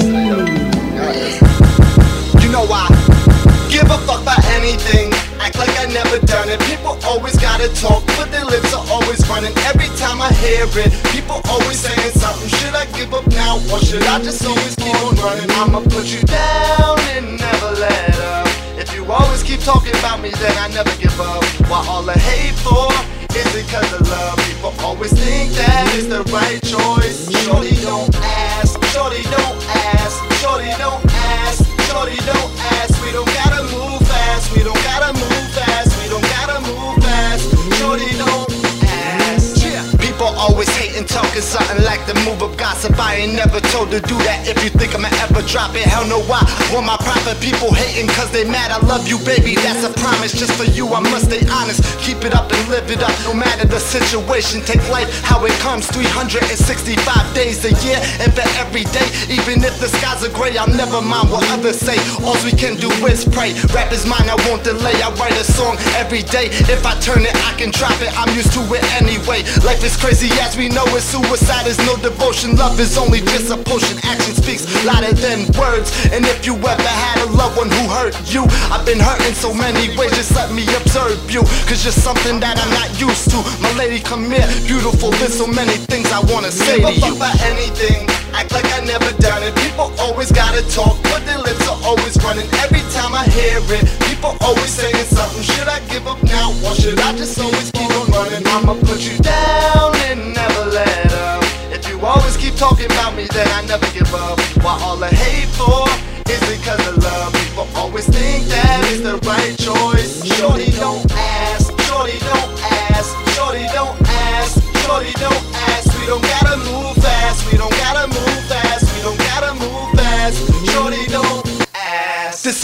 You know why? Give a fuck about anything. Act like I never done it. People always gotta talk, but their lips are always running. Every time I hear it, people always saying something. Should I give up now, or should I just always keep on running? I'ma put you down and never let up. If you always keep talking about me, then I never give up. Why all the hate for? Is it cause of love? People always think that is the right choice. Surely don't ask shorty don't ask, shorty don't ask, shorty don't ask. We don't gotta move fast, we don't gotta move fast, we don't gotta move fast. Shorty don't ask. People always hating, talking something like the move of gossip. I ain't never told to do that. If you think I'ma ever drop it, hell no, why? Want my profit, people hating cause they mad. I love you, baby, that's a promise. Just for you, I must stay honest. It up no matter the situation. Take life how it comes, 365 days a year, and for every day. Even if the skies are gray, I'll never mind what others say. All we can do is pray. Rap is mine, I won't delay. I write a song every day. If I turn it, I can drop it. I'm used to it anyway. Life is crazy as we know it. Suicide is no devotion. Love is only just a potion. Action speaks louder than words. And if you ever had one who hurt you, I've been hurt in so many ways. Just let me observe you. Cause you're something that I'm not used to. My lady, come here. Beautiful, there's so many things I wanna say to you. for anything. Act like I never done it. People always gotta talk, but their lips are always running. Every time I hear it, people always saying something. Should I give up now, or should I just always keep on running? I'ma put you down and never let up. If you always keep talking about me, then I never give up. Why all the hate for? Is it cause of love? People always think that it's the right choice. Shorty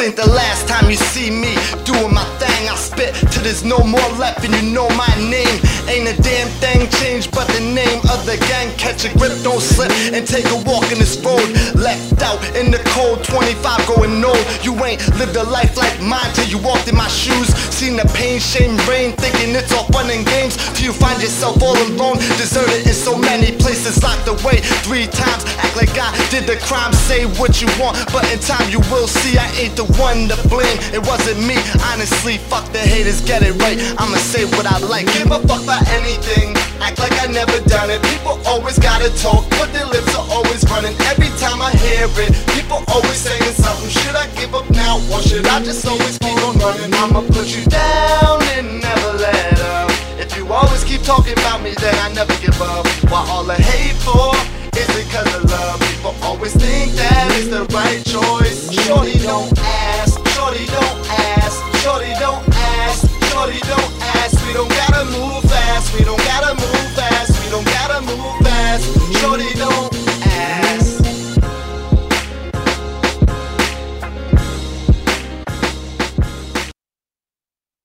ain't the last time you see me doing my thing. I spit till there's no more left, and you know my name. Ain't a damn thing changed, but the name of the gang. Catch a grip, don't slip, and take a walk in this road. Left out in the cold, 25 going old. You ain't lived a life like mine till you walked in my shoes. Seen the pain, shame, rain, thinking it's all fun and games. Till you find yourself all alone, deserted in so many places, locked away three times. Act like I did the crime, say what you want, but in time you will see I ain't the one to blame. It wasn't me, honestly. Fuck the haters, get it right. I'ma say what I like. Give a fuck about anything. Act like I never done it. People always gotta talk, but their lips are always running. Every time I hear it, people always saying something. Should I give up now, or should I just always keep on running? I'ma put you down and never let up. If you always keep talking about me, then I never give